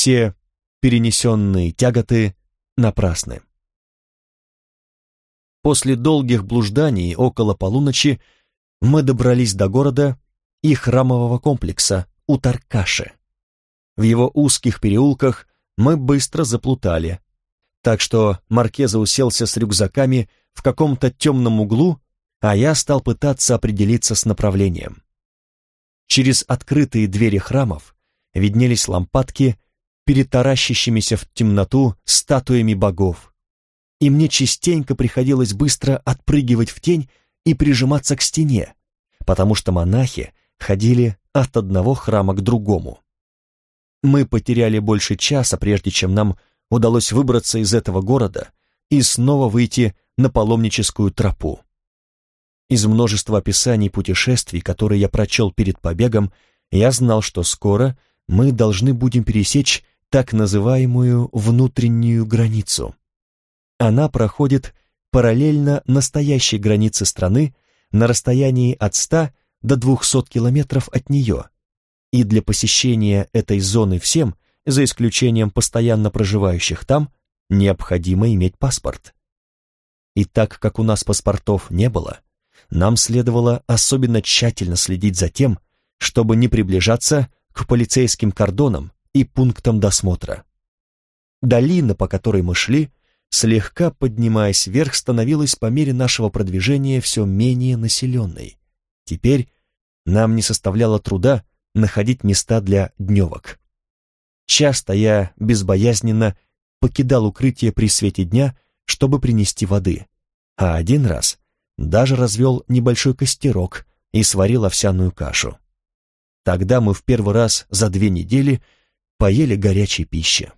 все перенесенные тяготы напрасны. После долгих блужданий около полуночи мы добрались до города и храмового комплекса Утаркаши. В его узких переулках мы быстро заплутали, так что Маркеза уселся с рюкзаками в каком-то темном углу, а я стал пытаться определиться с направлением. Через открытые двери храмов виднелись лампадки перед таращащимися в темноту статуями богов, и мне частенько приходилось быстро отпрыгивать в тень и прижиматься к стене, потому что монахи ходили от одного храма к другому. Мы потеряли больше часа, прежде чем нам удалось выбраться из этого города и снова выйти на паломническую тропу. Из множества описаний путешествий, которые я прочел перед побегом, я знал, что скоро мы должны будем пересечь так называемую внутреннюю границу. Она проходит параллельно настоящей границе страны на расстоянии от 100 до 200 километров от нее, и для посещения этой зоны всем, за исключением постоянно проживающих там, необходимо иметь паспорт. И так как у нас паспортов не было, нам следовало особенно тщательно следить за тем, чтобы не приближаться к полицейским кордонам и пунктам досмотра. Долина, по которой мы шли, слегка поднимаясь вверх, становилась по мере нашего продвижения все менее населенной. Теперь нам не составляло труда находить места для дневок. Часто я безбоязненно покидал укрытие при свете дня, чтобы принести воды, а один раз даже развел небольшой костерок и сварил овсяную кашу. Тогда мы в первый раз за две недели поели горячей пищи.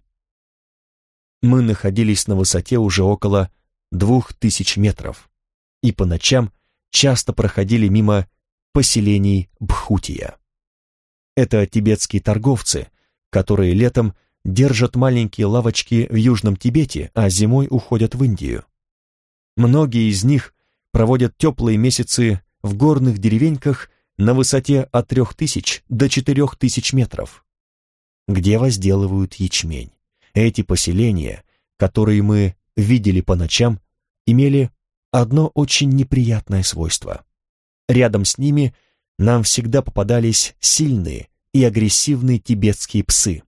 Мы находились на высоте уже около двух тысяч метров и по ночам часто проходили мимо поселений Бхутия. Это тибетские торговцы, которые летом держат маленькие лавочки в Южном Тибете, а зимой уходят в Индию. Многие из них проводят теплые месяцы в горных деревеньках на высоте от 3000 до 4000 метров, где возделывают ячмень. Эти поселения, которые мы видели по ночам, имели одно очень неприятное свойство. Рядом с ними нам всегда попадались сильные и агрессивные тибетские псы.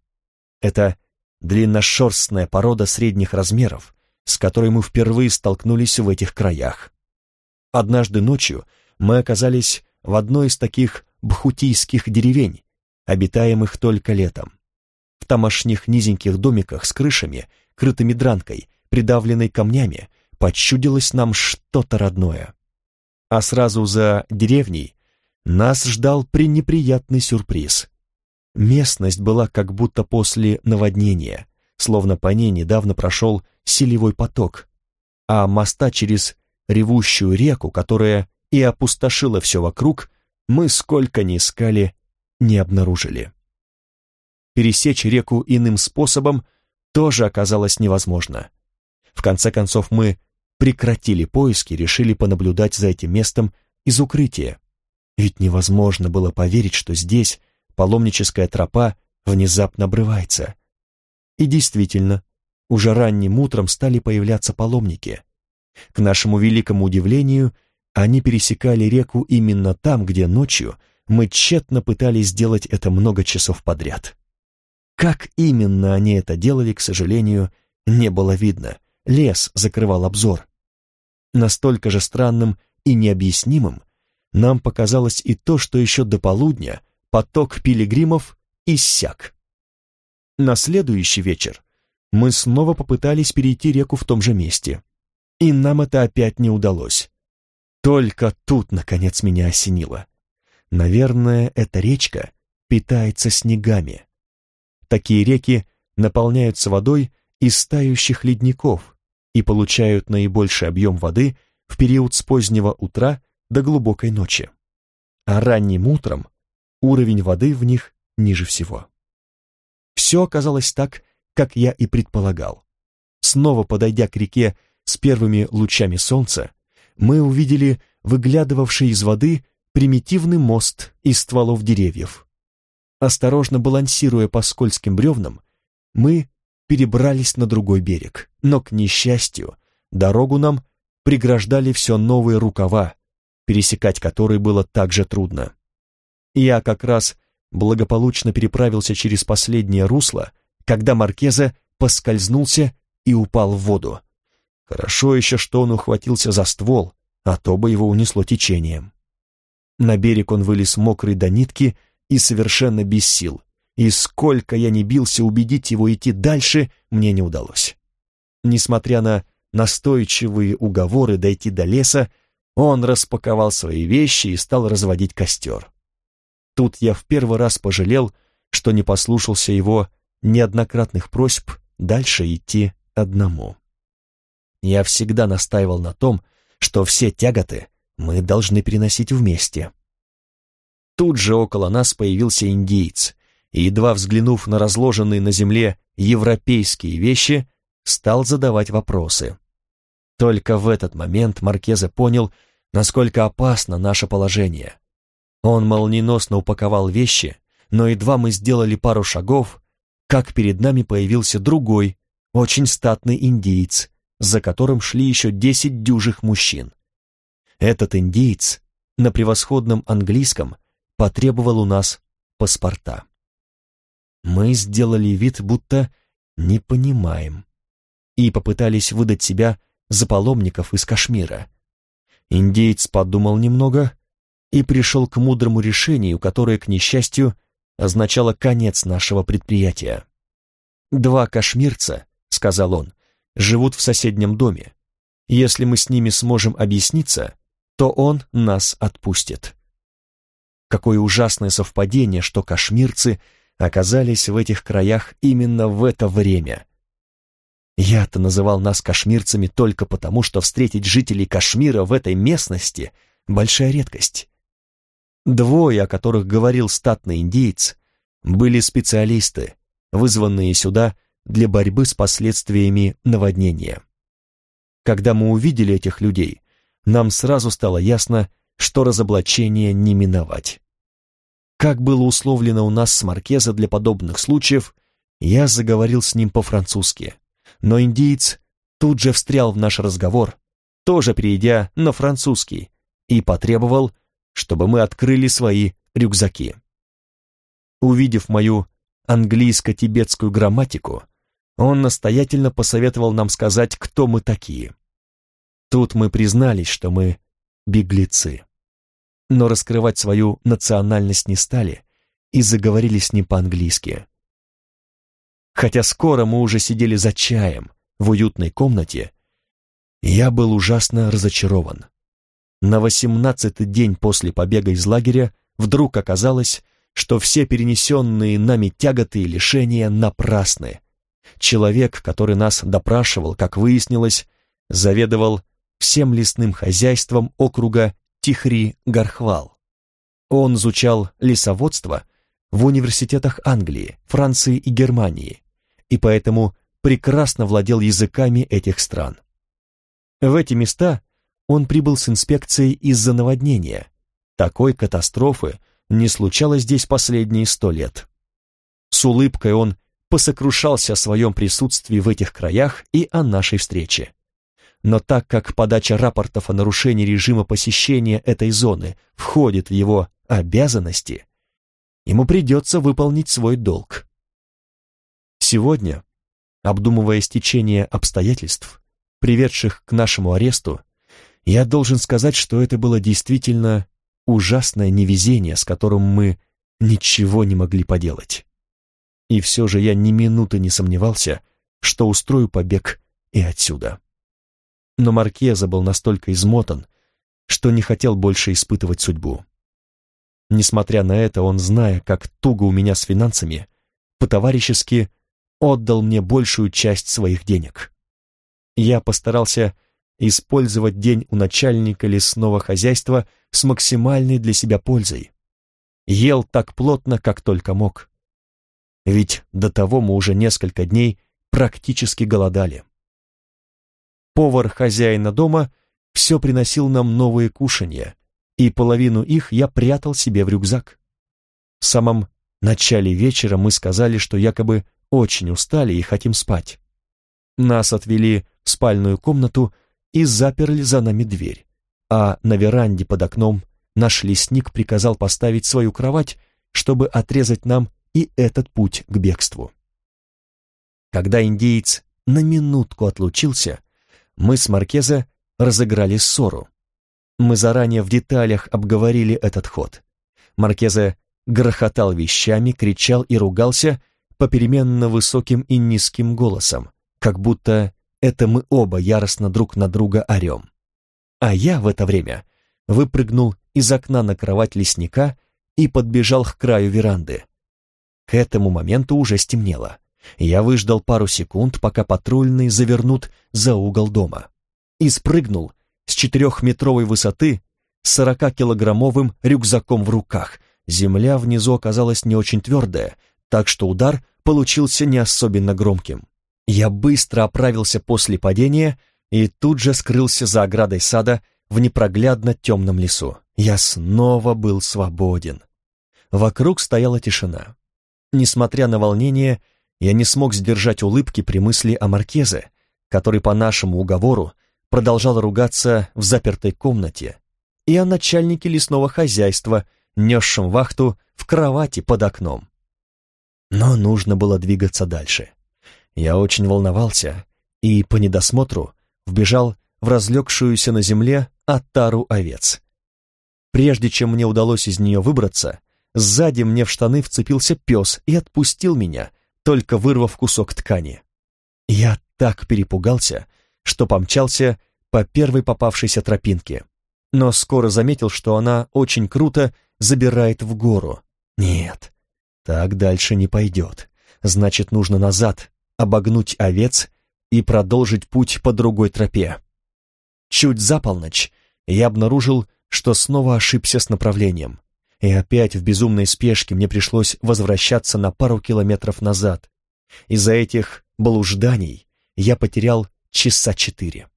Это длинношерстная порода средних размеров, с которой мы впервые столкнулись в этих краях. Однажды ночью мы оказались в одной из таких бхутийских деревень, обитаемых только летом. В тамошних низеньких домиках с крышами, крытыми дранкой, придавленной камнями, подчудилось нам что-то родное. А сразу за деревней нас ждал пренеприятный сюрприз. Местность была как будто после наводнения, словно по ней недавно прошел селевой поток, а моста через ревущую реку, которая и опустошила все вокруг, мы сколько ни искали, не обнаружили. Пересечь реку иным способом тоже оказалось невозможно. В конце концов мы прекратили поиски, решили понаблюдать за этим местом из укрытия. Ведь невозможно было поверить, что здесь паломническая тропа внезапно обрывается. И действительно, уже ранним утром стали появляться паломники. К нашему великому удивлению, они пересекали реку именно там, где ночью мы тщетно пытались сделать это много часов подряд. Как именно они это делали, к сожалению, не было видно. Лес закрывал обзор. Настолько же странным и необъяснимым нам показалось и то, что еще до полудня поток пилигримов иссяк. На следующий вечер мы снова попытались перейти реку в том же месте, и нам это опять не удалось. Только тут, наконец, меня осенило. Наверное, эта речка питается снегами. Такие реки наполняются водой из тающих ледников и получают наибольший объем воды в период с позднего утра до глубокой ночи. А ранним утром уровень воды в них ниже всего. Все оказалось так, как я и предполагал. Снова подойдя к реке с первыми лучами солнца, мы увидели выглядывавший из воды примитивный мост из стволов деревьев. Осторожно балансируя по скользким бревнам, мы перебрались на другой берег, но, к несчастью, дорогу нам преграждали все новые рукава, пересекать которые было так же трудно. Я как раз благополучно переправился через последнее русло, когда Маркеза поскользнулся и упал в воду. Хорошо еще, что он ухватился за ствол, а то бы его унесло течением. На берег он вылез мокрый до нитки и совершенно без сил, и сколько я не бился убедить его идти дальше, мне не удалось. Несмотря на настойчивые уговоры дойти до леса, он распаковал свои вещи и стал разводить костер. Тут я в первый раз пожалел, что не послушался его неоднократных просьб дальше идти одному. Я всегда настаивал на том, что все тяготы мы должны переносить вместе. Тут же около нас появился индиец, и, едва взглянув на разложенные на земле европейские вещи, стал задавать вопросы. Только в этот момент Маркезе понял, насколько опасно наше положение. Он молниеносно упаковал вещи, но едва мы сделали пару шагов, как перед нами появился другой, очень статный индиец, за которым шли еще десять дюжих мужчин. Этот индиец на превосходном английском потребовал у нас паспорта. Мы сделали вид, будто не понимаем, и попытались выдать себя за паломников из Кашмира. Индеец подумал немного и пришел к мудрому решению, которое, к несчастью, означало конец нашего предприятия. «Два кашмирца», — сказал он, — «живут в соседнем доме. Если мы с ними сможем объясниться, то он нас отпустит». Какое ужасное совпадение, что кашмирцы оказались в этих краях именно в это время — я-то называл нас кашмирцами только потому, что встретить жителей Кашмира в этой местности — большая редкость. Двое, о которых говорил статный индиец, были специалисты, вызванные сюда для борьбы с последствиями наводнения. Когда мы увидели этих людей, нам сразу стало ясно, что разоблачение не миновать. Как было условлено у нас с Маркеза для подобных случаев, я заговорил с ним по-французски, но индиец тут же встрял в наш разговор, тоже перейдя на французский, и потребовал, чтобы мы открыли свои рюкзаки. Увидев мою английско-тибетскую грамматику, он настоятельно посоветовал нам сказать, кто мы такие. Тут мы признались, что мы беглецы. Но раскрывать свою национальность не стали и заговорили с ним по-английски. Хотя скоро мы уже сидели за чаем в уютной комнате, я был ужасно разочарован. На восемнадцатый день после побега из лагеря вдруг оказалось, что все перенесенные нами тяготы и лишения напрасны. Человек, который нас допрашивал, как выяснилось, заведовал всем лесным хозяйством округа Тихри-Гархвал. Он изучал лесоводство в университетах Англии, Франции и Германии, и поэтому прекрасно владел языками этих стран. В эти места он прибыл с инспекцией из-за наводнения. Такой катастрофы не случалось здесь последние сто лет. С улыбкой он посокрушался о своем присутствии в этих краях и о нашей встрече. Но так как подача рапортов о нарушении режима посещения этой зоны входит в его обязанности, ему придется выполнить свой долг. Сегодня, обдумывая стечение обстоятельств, приведших к нашему аресту, я должен сказать, что это было действительно ужасное невезение, с которым мы ничего не могли поделать. И все же я ни минуты не сомневался, что устрою побег и отсюда. Но Маркеза был настолько измотан, что не хотел больше испытывать судьбу. Несмотря на это, он, зная, как туго у меня с финансами, по-товарищески отдал мне большую часть своих денег. Я постарался использовать день у начальника лесного хозяйства с максимальной для себя пользой. Ел так плотно, как только мог. Ведь до того мы уже несколько дней практически голодали. Повар хозяина дома все приносил нам новые кушанья, и половину их я прятал себе в рюкзак. В самом начале вечера мы сказали, что якобы очень устали и хотим спать. Нас отвели в спальную комнату и заперли за нами дверь, а на веранде под окном наш лесник приказал поставить свою кровать, чтобы отрезать нам и этот путь к бегству. Когда индеец на минутку отлучился, мы с Маркеза разыграли ссору. Мы заранее в деталях обговорили этот ход. Маркеза грохотал вещами, кричал и ругался попеременно высоким и низким голосом, как будто это мы оба яростно друг на друга орем. А я в это время выпрыгнул из окна на кровать лесника и подбежал к краю веранды. К этому моменту уже стемнело. Я выждал пару секунд, пока патрульные завернут за угол дома. И спрыгнул с четырехметровой высоты с сорокакилограммовым рюкзаком в руках. Земля внизу оказалась не очень твердая, так что удар получился не особенно громким. Я быстро оправился после падения и тут же скрылся за оградой сада в непроглядно темном лесу. Я снова был свободен. Вокруг стояла тишина. Несмотря на волнение, я не смог сдержать улыбки при мысли о Маркезе, который по нашему уговору продолжал ругаться в запертой комнате, и о начальнике лесного хозяйства, несшем вахту в кровати под окном. Но нужно было двигаться дальше. Я очень волновался и по недосмотру вбежал в разлегшуюся на земле оттару овец. Прежде чем мне удалось из нее выбраться, сзади мне в штаны вцепился пес и отпустил меня, только вырвав кусок ткани. Я так перепугался, что помчался по первой попавшейся тропинке, но скоро заметил, что она очень круто забирает в гору. Нет, так дальше не пойдет. Значит, нужно назад, обогнуть овец и продолжить путь по другой тропе. Чуть за полночь я обнаружил, что снова ошибся с направлением. И опять в безумной спешке мне пришлось возвращаться на пару километров назад. Из-за этих блужданий я потерял часа четыре.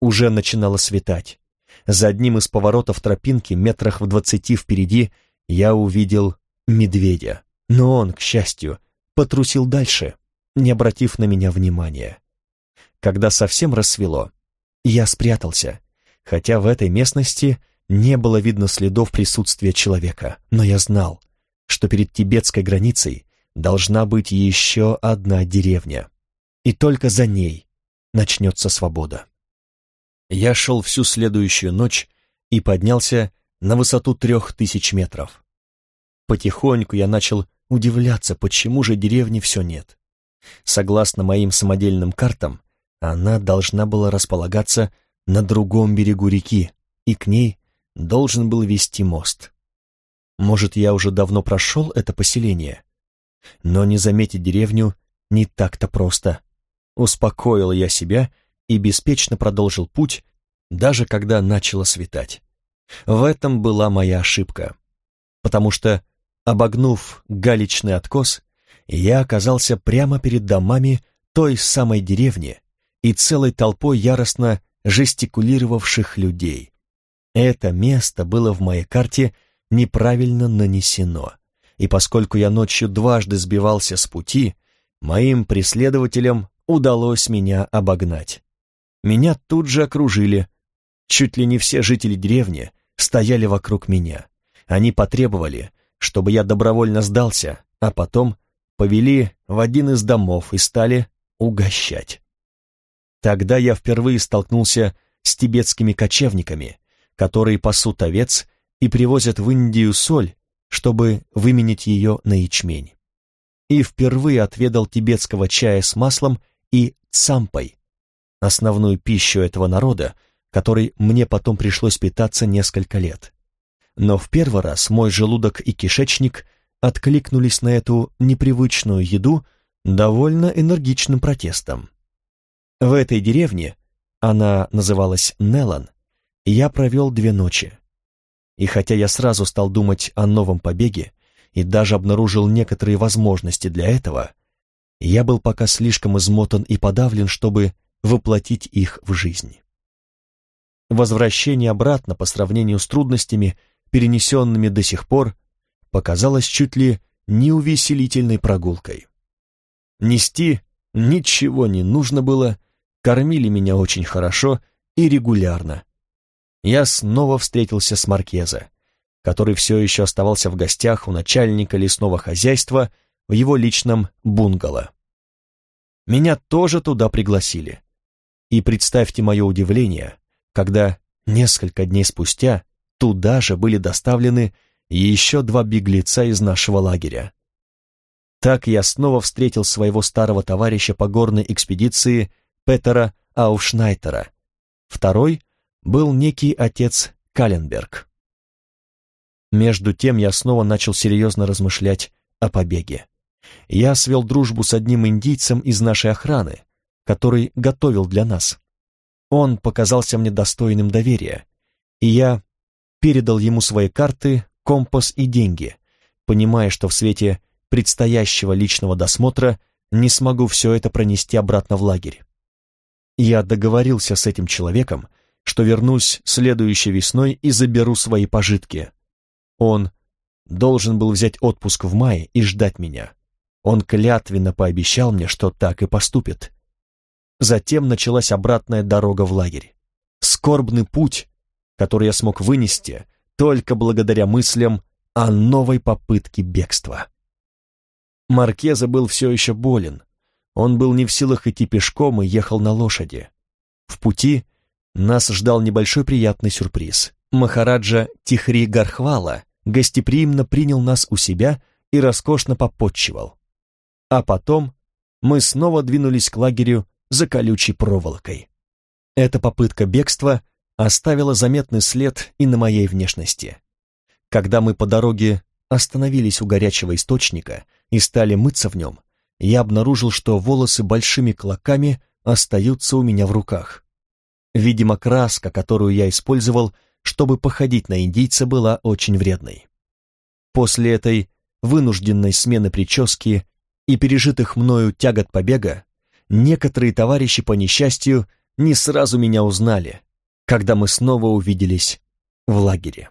Уже начинало светать. За одним из поворотов тропинки, метрах в двадцати впереди, я увидел медведя. Но он, к счастью, потрусил дальше, не обратив на меня внимания. Когда совсем рассвело, я спрятался, хотя в этой местности не было видно следов присутствия человека, но я знал, что перед тибетской границей должна быть еще одна деревня, и только за ней начнется свобода. Я шел всю следующую ночь и поднялся на высоту трех тысяч метров. Потихоньку я начал удивляться, почему же деревни все нет. Согласно моим самодельным картам, она должна была располагаться на другом берегу реки, и к ней должен был вести мост. Может, я уже давно прошел это поселение? Но не заметить деревню не так-то просто. Успокоил я себя и беспечно продолжил путь, даже когда начало светать. В этом была моя ошибка, потому что, обогнув галечный откос, я оказался прямо перед домами той самой деревни и целой толпой яростно жестикулировавших людей. Это место было в моей карте неправильно нанесено, и поскольку я ночью дважды сбивался с пути, моим преследователям удалось меня обогнать. Меня тут же окружили. Чуть ли не все жители деревни стояли вокруг меня. Они потребовали, чтобы я добровольно сдался, а потом повели в один из домов и стали угощать. Тогда я впервые столкнулся с тибетскими кочевниками, которые пасут овец и привозят в Индию соль, чтобы выменить ее на ячмень. И впервые отведал тибетского чая с маслом и цампой, основную пищу этого народа, которой мне потом пришлось питаться несколько лет. Но в первый раз мой желудок и кишечник откликнулись на эту непривычную еду довольно энергичным протестом. В этой деревне, она называлась Нелан, я провел две ночи. И хотя я сразу стал думать о новом побеге и даже обнаружил некоторые возможности для этого, я был пока слишком измотан и подавлен, чтобы воплотить их в жизнь. Возвращение обратно по сравнению с трудностями, перенесенными до сих пор, показалось чуть ли не увеселительной прогулкой. нести ничего не нужно было, кормили меня очень хорошо и регулярно. Я снова встретился с Маркеза, который все еще оставался в гостях у начальника лесного хозяйства в его личном бунгало. Меня тоже туда пригласили. И представьте мое удивление, когда несколько дней спустя туда же были доставлены еще два беглеца из нашего лагеря. Так я снова встретил своего старого товарища по горной экспедиции Петера Аушнайтера. Второй был некий отец Каленберг. Между тем я снова начал серьезно размышлять о побеге. Я свел дружбу с одним индийцем из нашей охраны, который готовил для нас. Он показался мне достойным доверия, и я передал ему свои карты, компас и деньги, понимая, что в свете предстоящего личного досмотра не смогу все это пронести обратно в лагерь. Я договорился с этим человеком, что вернусь следующей весной и заберу свои пожитки. Он должен был взять отпуск в мае и ждать меня. Он клятвенно пообещал мне, что так и поступит. Затем началась обратная дорога в лагерь. Скорбный путь, который я смог вынести только благодаря мыслям о новой попытке бегства. Маркеза был все еще болен. Он был не в силах идти пешком и ехал на лошади. В пути нас ждал небольшой приятный сюрприз. Махараджа Тихри Гархвала гостеприимно принял нас у себя и роскошно попотчевал. А потом мы снова двинулись к лагерю за колючей проволокой. Эта попытка бегства оставила заметный след и на моей внешности. Когда мы по дороге остановились у горячего источника и стали мыться в нем, я обнаружил, что волосы большими клоками остаются у меня в руках. Видимо, краска, которую я использовал, чтобы походить на индийца, была очень вредной. После этой вынужденной смены прически и пережитых мною тягот побега, некоторые товарищи по несчастью не сразу меня узнали, когда мы снова увиделись в лагере.